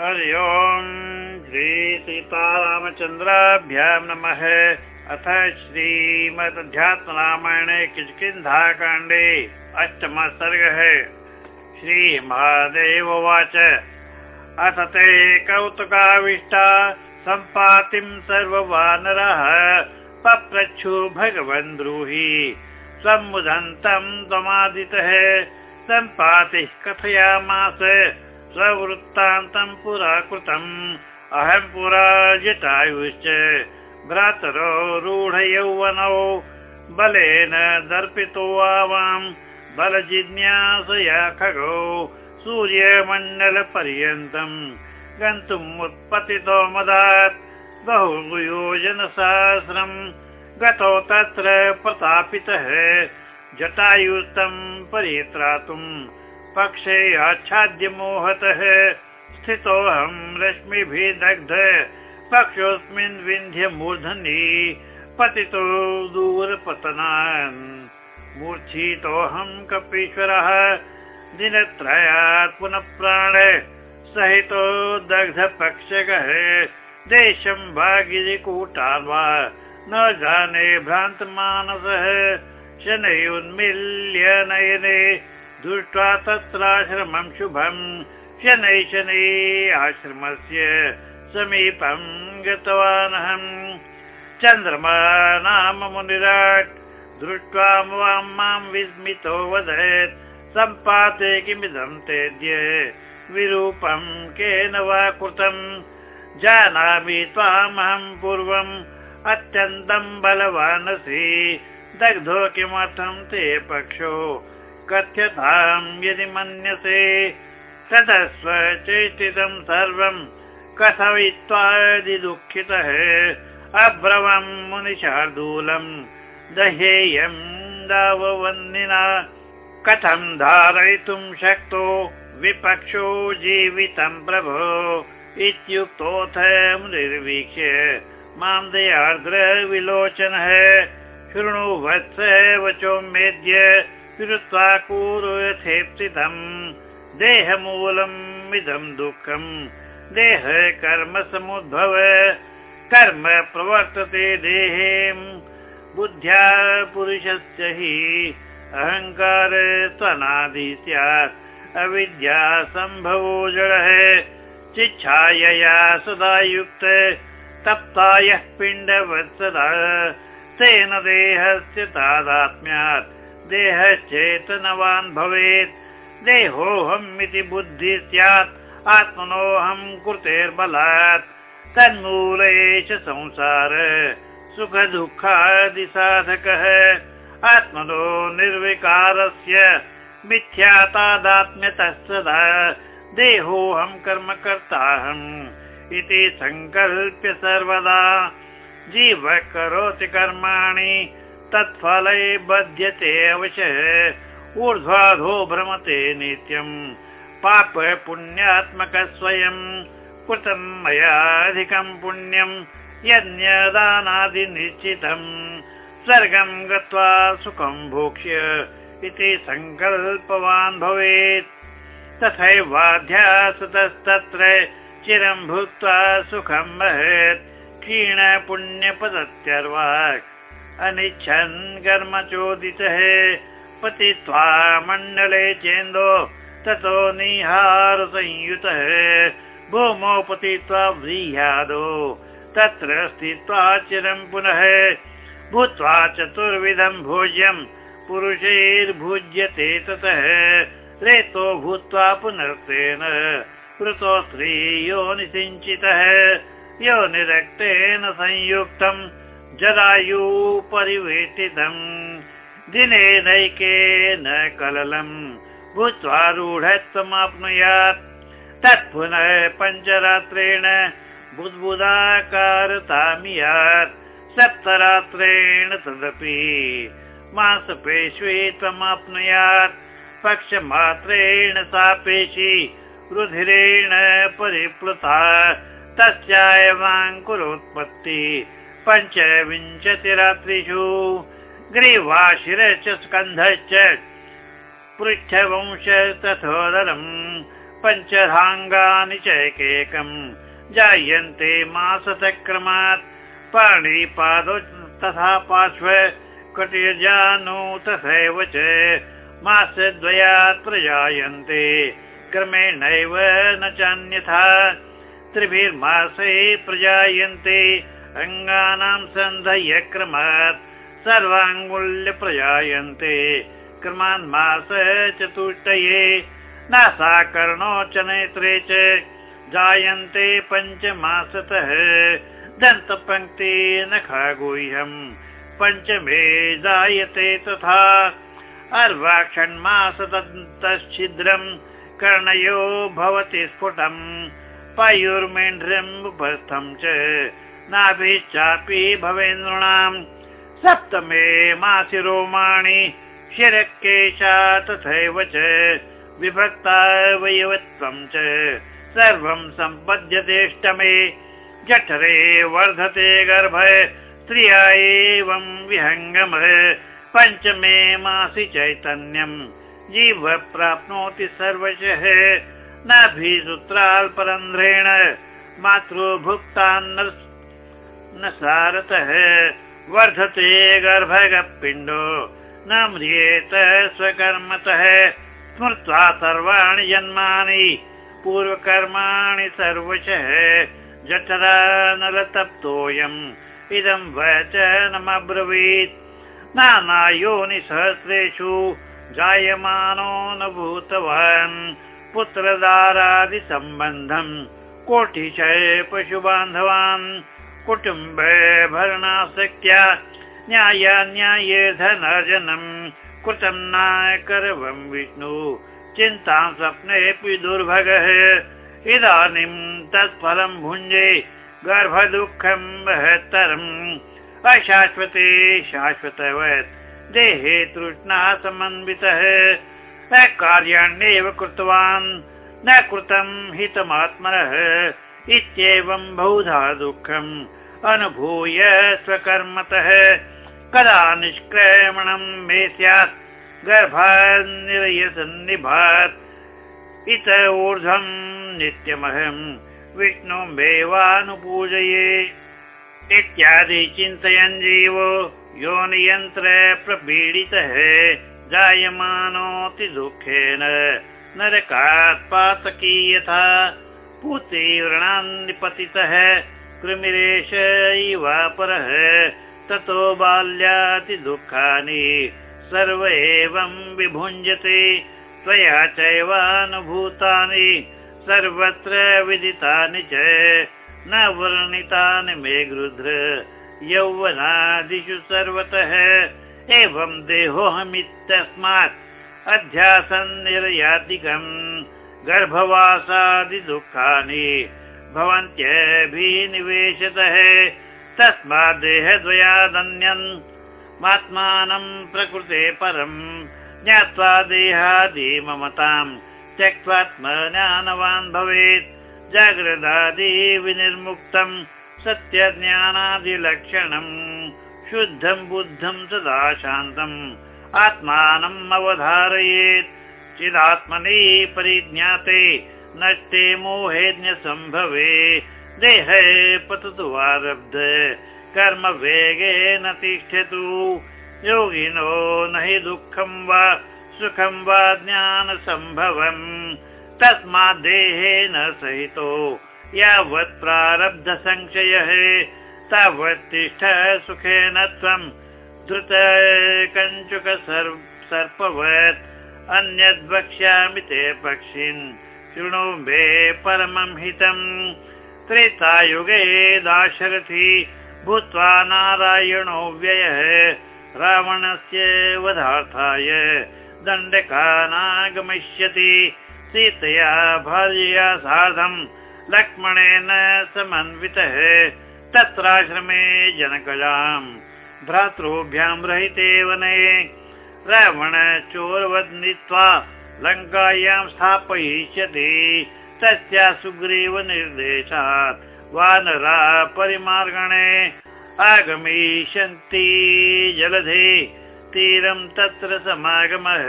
हरि ओम्। श्रीसीतारामचन्द्राभ्यां नमः। अथ श्रीमदध्यात्मरामायणे किष्किन्धाकाण्डे अष्टमः सर्गः। श्रीमहादेव उवाच। अथ ते कौतुकाविष्टा सम्पातिं सर्ववानरः। पप्रच्छु भगवन् ब्रूहि। सम्मुदन्तं त्वमादितः। सम्पातिः कथयामास स्ववृत्तान्तं पुरा कृतम् अहं पुरा जटायुश्च भ्रातरो रूढयौवनौ। बलेन दर्पितो आवां बलजिज्ञासया खगौ। सूर्यमण्डलपर्यन्तम् गन्तुम् उत्पतितो मदात्। बहु योजनसहस्रम् गतौ तत्र प्रतापितः। जटायुतं परित्रातुम् पक्षे आच्छाद्य मोहतः। स्थितोऽहं रश्मिभिः दग्ध पक्षोऽस्मिन् विन्ध्य मूर्धनि पतितो दूरपतनान्। मूर्छितोऽहं कपीश्वरः। दिनत्रयात् पुनः प्राण। सहितो दग्धपक्षगः देशं वा गिरिकूटा वा न जाने भ्रान्तमानसः। शनैरुन्मील्य नयने दृष्ट्वा तत्राश्रमं शुभम् शनै शनै आश्रमस्य समीपं गतवानहम् चन्द्रमा नाम मुनिराट् दृष्ट्वा मां विस्मितो वदत् सम्पाते किमिदं तेद्य विरूपं केन वा कृतम् जानामि त्वामहं पूर्वम् अत्यन्तं बलवानसि दग्धो किमर्थं ते पक्षो कथ्यतां यदि मन्यसे ततस्व चेष्टितं सर्वं कथयित्वादिदुःखितः अब्रवं मुनिशार्दूलम् दहेयं दाववन्दिना कथं धारयितुं शक्तो विपक्षो जीवितं प्रभो इत्युक्तोऽथ निर्वीक्ष्य मां दयार्द्र विलोचनः शृणु वत्स वचो मेद्य कुरु यथेप्सितम् देहमूलम् इदं दुःखम्। देह कर्म समुद्भव। कर्म प्रवर्तते देहे बुद्ध्या पुरुषस्य हि अहङ्कार त्वनादि स्यात्। अविद्या सम्भवो जडः। चिच्छायया सदा युक्त तप्तायः पिण्डवत्सदा तेन देहस्य तादात्म्यात् देहश्चेतनवान् भवेत्। देहोऽहम् इति बुद्धिः स्यात् आत्मनोऽहं कृतेर्बलात्। तन्मूल एष संसार सुखदुःखादिसाधकः। आत्मनो निर्विकारस्य मिथ्यातादात्म्यतः सदा देहोऽहं कर्मकर्ताहम् इति सङ्कल्प्य सर्वदा। जीव करोति कर्माणि तत्फले बध्यते अवशः ऊर्ध्वाधो भ्रमते नित्यम्। पाप पुण्यात्मक स्वयं कृतं मयाधिकं पुण्यं यज्ञदानादिनिश्चितम् स्वर्गं गत्वा सुखं भोक्ष्य इति सङ्कल्पवान् भवेत्। तथैवाध्यासतस्तत्र चिरं भूत्वा सुखं महत् क्षीण पुण्यपदत्यर्वाक् अनिच्छन् कर्म चोदितः पतित्वा मण्डले चेन्दो ततो निहार संयुतः भूमौ पतित्वा व्रीह्यादो तत्र स्थित्वा चिरं पुनः। भूत्वा चतुर्विधं भोज्यं पुरुषैर्भुज्यते ततः। रेतो भूत्वा पुनर्तेन कृतो स्त्रीयो निसिञ्चितः। यो निरक्तेन संयुक्तं जरायु परिवेष्टितम् दिने नैकेन कललम् भूत्वा रूढत्वमाप्नुयात्। तत् पुनः पञ्चरात्रेण बुद्बुदाकारतामियात्। सप्तरात्रेण तदपि मासपेष्वीत्वमाप्नुयात् पक्षमात्रेण सा पेशी रुधिरेण परिप्लुता। तस्यायवाङ्कुरोत्पत्ति पञ्चविंशतिरात्रिषु ग्रीवाशिरश्च स्कन्धश्च पृच्छवंश तथोदरम् पञ्चधाङ्गानि चैकेकम् जायन्ते मासतक्रमात् पाणिपादो तथा पार्श्व कटिजानु तथैव च मासद्वयात् प्रजायन्ते क्रमेणैव न चान्यथा त्रिभिर्मासे प्रजायन्ते अङ्गानां सन्धयक्रमात् सर्वाङ्गुल्य प्रजायन्ते क्रमान्मास चतुष्टये नासाकर्णो च नेत्रे च जायन्ते पञ्चमासतः दन्तपङ्क्ति न खागुह्यम् पञ्चमे जायते तथा अर्वाक्षन्मासदन्तश्छिद्रम् कर्णयो भवति स्फुटम् पायुर्मेण्ड्रम् उपस्थम् च नाभिश्चापि भवेन्द्राणाम्। सप्तमे मासि रोमाणि शिरकेशा तथैव च विभक्तावयवत्वम् च। सर्वम् सम्पद्यतेष्टमे जठरे वर्धते गर्भ स्त्रिया एवम् विहङ्गम। पञ्चमे मासि चैतन्यम् जीव प्राप्नोति सर्वशः। नाभिसूत्राल्परन्ध्रेण मातृभुक्तान्न न सारतः वर्धते गर्भगपिण्डो न म्रियेत स्वकर्मतः। स्मृत्वा सर्वाणि जन्मानि पूर्वकर्माणि सर्वशः। जठरा नलतप्तोऽयम् इदं वचनमब्रवीत्। नानायोनिसहस्रेषु जायमानो न भूतवान् पुत्रदारादिसम्बन्धम् कोटिशय पशुबान्धवान् कुटुम्बे भरणाशक्त्या न्याये धनार्जनम् कृतम् नाकरवम् विष्णु। चिन्तां स्वप्नेऽपि दुर्भगः। इदानीं तत्फलम् भुञ्जे गर्भदुःखम् महत्तरम् अशाश्वते शाश्वतवत्। देहे तृष्णा समन्वितः। कार्याण्येव कृतवान् न कृतम् हितमात्मनः। इत्येवम् बहुधा दुःखम् अनुभूय स्वकर्मतः। कदा निष्क्रमणम् मे स्यात्? गर्भान्निरयसन्निभात् इत ऊर्ध्वम् नित्यमहम् विष्णुमेवानुपूजये इत्यादि चिन्तयन् जीवो योनियन्त्र प्रपीडितः। जायमानोति दुःखेन नरकात् पातकी यथा पुतीव्रणान्निपतितः कृमिरेश इवापरः ततो बाल्याति दुःखानि सर्व एवं विभुञ्जते। त्वया चैवानुभूतानि सर्वत्र विदितानि च। न वर्णितानि मे गृध्र यौवनादिषु सर्वतः। एवं देहोऽहमित्यस्मात् अध्यासन्निरयादिकम् गर्भवासादिदुःखानि भवन्त्यभिनिवेशतः तस्मात् देहद्वयादन्यन्। मात्मानम् प्रकृते परम् ज्ञात्वा देहादिममताम् त्यक्त्वात्मज्ञानवान् भवेत्। जाग्रदादि विनिर्मुक्तम् सत्यज्ञानादिलक्षणम् शुद्धम् बुद्धम् सदा शान्तम्। आत्मानम् अवधारयेत्। चिदात्मनि परिज्ञाते नष्टे मोहेज्ञसम्भवे देहे पततु आरब्ध कर्म वेगेन तिष्ठतु। योगिनो न हि दुःखम् वा सुखं वा ज्ञानसम्भवम् तस्मात् देहेन सहितो। यावत् प्रारब्ध संशयः तावत् तिष्ठ सुखेन त्वम् कञ्चुक सर्पवत् अन्यद् वक्ष्यामि ते पक्षिन् मे परमं हितम् त्रेतायुगे दाशरथी भूत्वा नारायणो व्ययः। रावणस्य वधार्थाय दण्डकानागमिष्यति। सीतया भार्यया सार्धम् लक्ष्मणेन समन्वितः। तत्राश्रमे जनकजाम् भ्रातृभ्याम् रहिते वने रावण लङ्कायाम् स्थापयिष्यति। तस्या सुग्रीव निर्देशात् वानरा परिमार्गणे आगमिष्यन्ति। जलधे तीरं तत्र समागमः।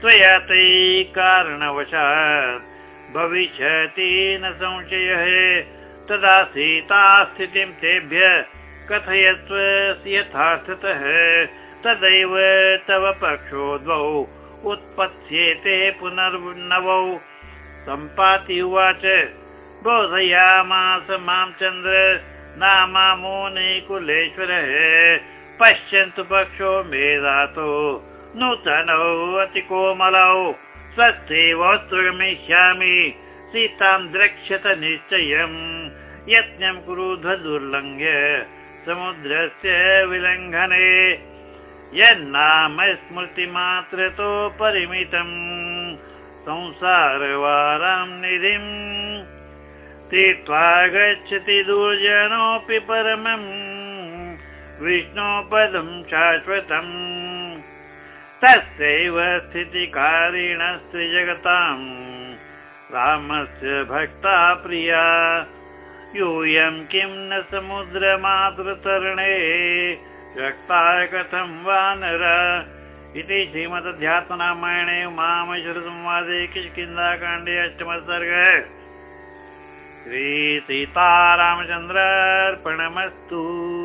त्वया तै कारणवशात् भविष्यति न संशयः। तदा सीता स्थितिं तेभ्य कथयत्व यथार्थतः। तदैव तव पक्षो द्वौ उत्पत्स्येते पुनर्नवौ। सम्पाति उवाच बोधयामास मां चन्द्र नामामो निकुलेश्वरः पश्यन्तु पक्षो मेधातो नूतनौ अतिकोमलौ स्वस्थैव गमिष्यामि सीतां द्रक्ष्यत निश्चयम् यज्ञं दुर्लङ्घ्य समुद्रस्य विलङ्घने यन्नाम स्मृतिमात्रतो परिमितम् संसारवारां निधिम् तीर्त्वा गच्छति दुर्जनोऽपि परमम् विष्णोपदं शाश्वतम् तस्यैव स्थितिकारिणस्त्रिजगताम् रामस्य भक्ता प्रिया। यूयं किं न समुद्रमातृतरणे व्यक्ता कथं वा नर इति श्रीमदध्यात्मरामायणे मामश्वरसंवादे किष्किन्दाकाण्डे अष्टमसर्ग। श्रीसीतारामचन्द्रार्पणमस्तु